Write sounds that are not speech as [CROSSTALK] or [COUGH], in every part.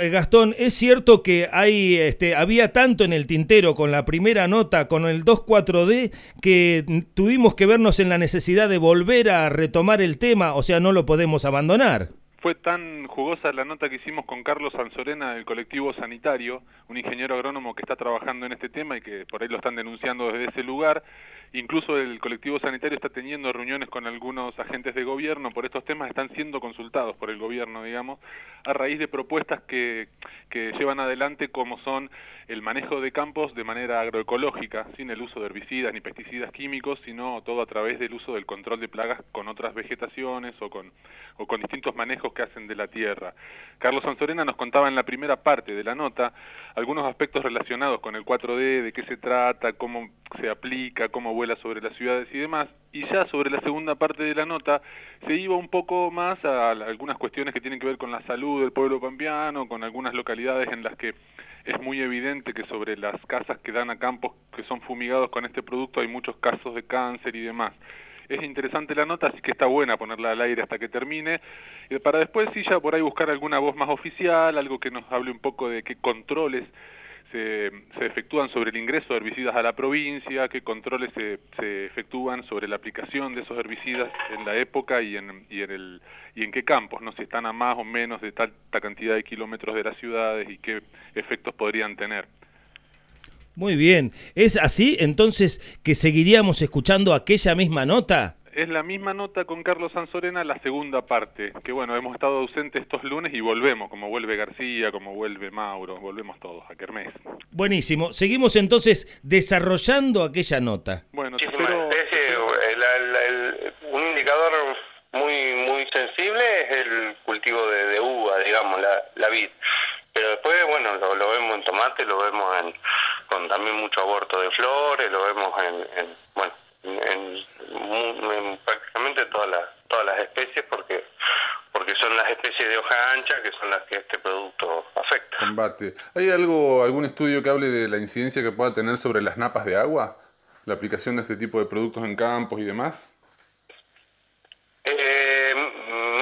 Eh, Gastón, ¿es cierto que hay, este, había tanto en el tintero con la primera nota, con el 2.4D, que tuvimos que vernos en la necesidad de volver a retomar el tema, o sea, no lo podemos abandonar? Fue tan jugosa la nota que hicimos con Carlos Sanzorena del colectivo sanitario, un ingeniero agrónomo que está trabajando en este tema y que por ahí lo están denunciando desde ese lugar, Incluso el colectivo sanitario está teniendo reuniones con algunos agentes de gobierno por estos temas, están siendo consultados por el gobierno, digamos, a raíz de propuestas que, llevan adelante como son el manejo de campos de manera agroecológica, sin el uso de herbicidas ni pesticidas químicos, sino todo a través del uso del control de plagas con otras vegetaciones o con, distintos manejos que hacen de la tierra. Carlos Sanzorena nos contaba en la primera parte de la nota algunos aspectos relacionados con el 4D, de qué se trata, cómo se aplica, cómo sobre las ciudades y demás, y ya sobre la segunda parte de la nota se iba un poco más a, algunas cuestiones que tienen que ver con la salud del pueblo pampeano, con algunas localidades en las que es muy evidente que sobre las casas que dan a campos que son fumigados con este producto hay muchos casos de cáncer y demás. Es interesante la nota, así que está buena ponerla al aire hasta que termine, para después sí ya por ahí buscar alguna voz más oficial, algo que nos hable un poco de qué controles se, efectúan sobre el ingreso de herbicidas a la provincia, qué controles se, se, efectúan sobre la aplicación de esos herbicidas en la época y en, y en, el, y en qué campos, no si están a más o menos de tanta cantidad de kilómetros de las ciudades y qué efectos podrían tener. Muy bien, ¿es así entonces que seguiríamos escuchando aquella misma nota? Es la misma nota con Carlos Sanzorena, la segunda parte, que bueno, hemos estado ausentes estos lunes y volvemos, como vuelve García, como vuelve Mauro, volvemos todos a Kermés. Buenísimo, seguimos entonces desarrollando aquella nota. Bueno, pero... un indicador muy muy sensible es el cultivo de, uva, digamos, la, la vid. Pero después, bueno, lo, vemos en tomate, lo vemos en, con también mucho aborto de flores, lo vemos en bueno, en, prácticamente todas las todas las especies porque porque son las especies de hoja ancha que son las que este producto afecta. Combate. ¿Hay algo algún estudio que hable de la incidencia que pueda tener sobre las napas de agua? La aplicación de este tipo de productos en campos y demás. Eh,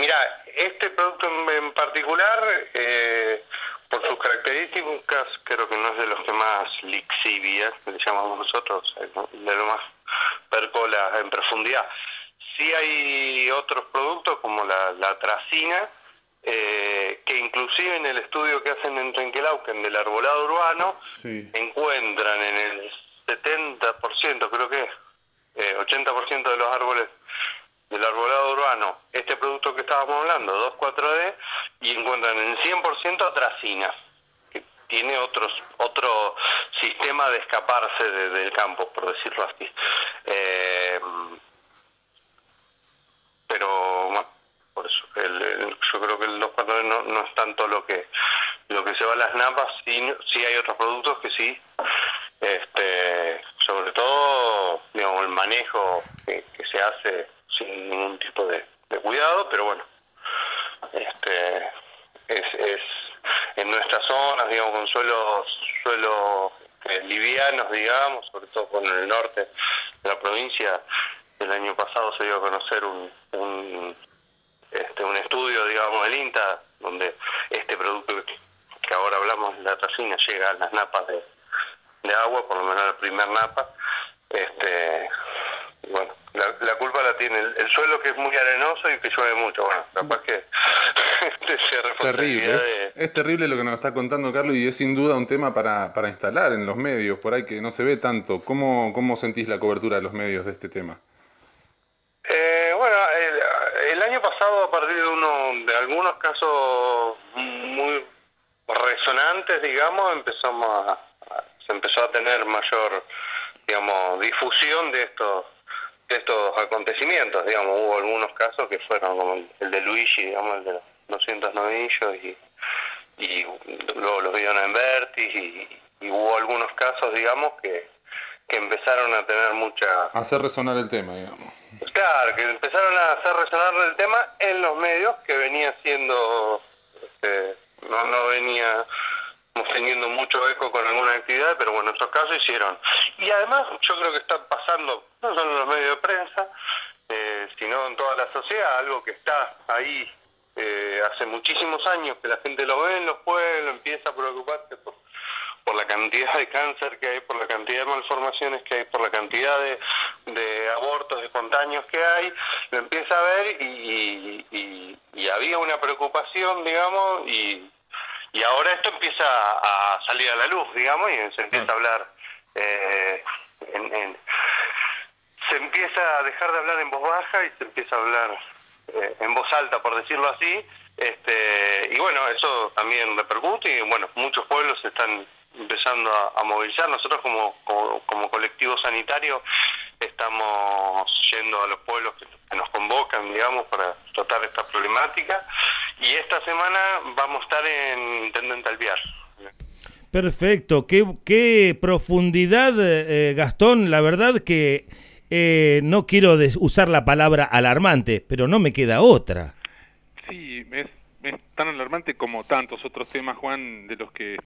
mira, este producto en, particular, eh, por sus características, creo que no es de los que más lixivia, le llamamos nosotros, de lo más percola en profundidad. Sí hay otros productos como la, la tracina, eh, que inclusive en el estudio que hacen en Trenquelauquen del arbolado urbano, encuentran en el 70%, creo que eh, 80% de los árboles del arbolado urbano este producto que estábamos hablando, 2,4-D, y encuentran en 100% atracina tiene otros, otro sistema de escaparse del campo, por decirlo así. Eh, pero por eso, yo creo que el 2,4 no, no es tanto lo que lo que se va a las napas, sí, sí hay otros productos que sí, este, sobre todo digamos, el manejo que, se hace sin ningún tipo de, de cuidado, pero bueno, este, es, es en nuestras zonas, digamos, con suelos, suelos eh, livianos, digamos, sobre todo con el norte de la provincia. El año pasado se dio a conocer un, un, este, un estudio, digamos, del INTA, donde este producto que ahora hablamos, la tracina, llega a las napas de, de agua, por lo menos la primer napa. Este, bueno, la, culpa la tiene el, suelo que es muy arenoso y que llueve mucho. Bueno, capaz que [LAUGHS] terrible. Es terrible lo que nos está contando Carlos y es sin duda un tema para, para instalar en los medios, por ahí que no se ve tanto. ¿Cómo, cómo sentís la cobertura de los medios de este tema? Eh, bueno, el, año pasado a partir de uno de algunos casos muy resonantes, digamos, empezamos a, se empezó a tener mayor, digamos, difusión de estos estos acontecimientos, digamos, hubo algunos casos que fueron como el de Luigi, digamos, el de los 200 novillos y, y luego los vieron en Vertis y, hubo algunos casos, digamos, que, que empezaron a tener mucha... Hacer resonar el tema, digamos. Claro, que empezaron a hacer resonar el tema en los medios, que venía siendo, este, no, no venía teniendo mucho eco con alguna actividad, pero bueno, en estos casos hicieron. Y además yo creo que está pasando, no solo en los medios de prensa, eh, sino en toda la sociedad, algo que está ahí eh, hace muchísimos años, que la gente lo ve en los juegos, empieza a preocuparse por, por la cantidad de cáncer que hay, por la cantidad de malformaciones que hay, por la cantidad de, de abortos espontáneos que hay, lo empieza a ver y, y, y había una preocupación, digamos, y, y ahora esto empieza a salir a la luz, digamos, y se empieza a hablar eh, en, en, se empieza a dejar de hablar en voz baja y se empieza a hablar eh, en voz alta, por decirlo así, este, y bueno, eso también repercute y bueno, muchos pueblos están empezando a, movilizar. Nosotros como, como, colectivo sanitario estamos yendo a los pueblos que, nos convocan, digamos, para tratar esta problemática. Y esta semana vamos a estar en Intendente Alviar. Perfecto, qué, qué profundidad, eh, Gastón. La verdad que eh, no quiero usar la palabra alarmante, pero no me queda otra. Sí, es, tan alarmante como tantos otros temas, Juan, de los que